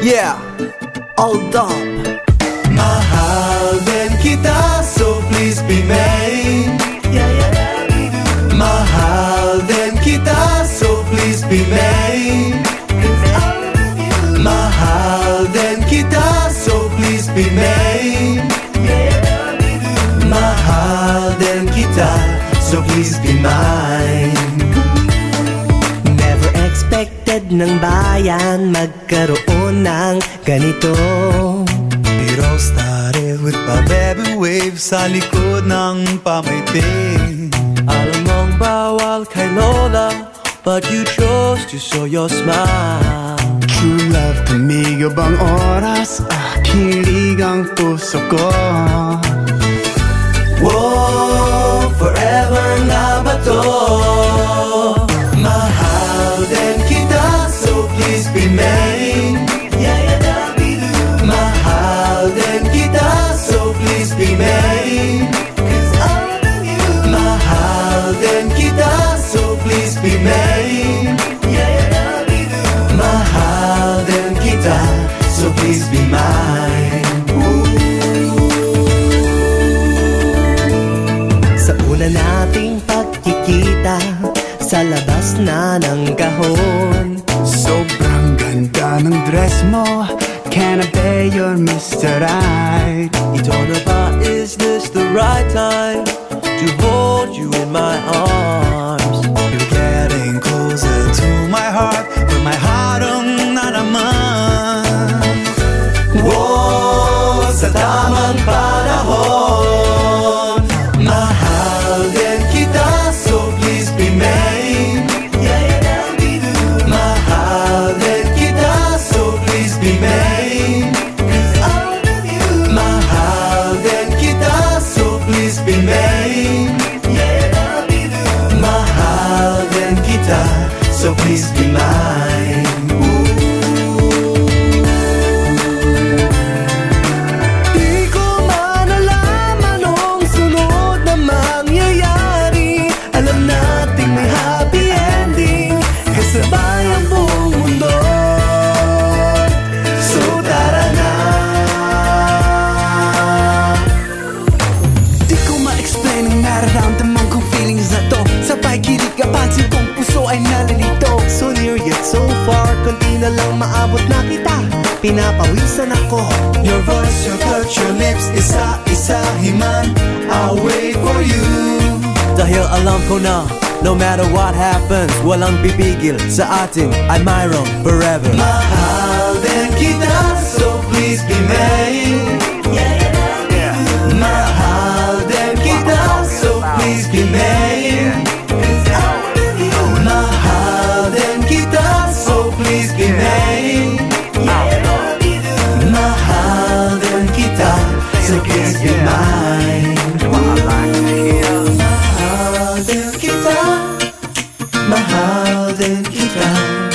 Yeah, all up Mahal din kita, so please be mine Mahal din kita, so please be mine Mahal din kita, so please be mine Mahal din kita, so please be mine expected ng bayan magkaroon ng ganito. It all started with my baby wave sa likod ng pamaiting Alam mong bawal kay Lola But you chose to show your smile. True love tumigabang oras ah, Kilig ang puso ko. Whoa, Sa labas na ng kahon Sobrang ganda ng dress mo Can I be your Mr. Right? Ito na ba, is this the right time To hold you in my arms Mahal din kita, so please be mine kong ay nalilito. So near yet so far Kunti na lang maabot na kita. Pinapawisan ako. Your voice, your touch, your lips Isa-isahin man I'll wait for you. Dahil alam ko na No matter what happens Walang pipigil sa ating I'm Myron forever. Mahal din kita, so please be mine Mahal din kita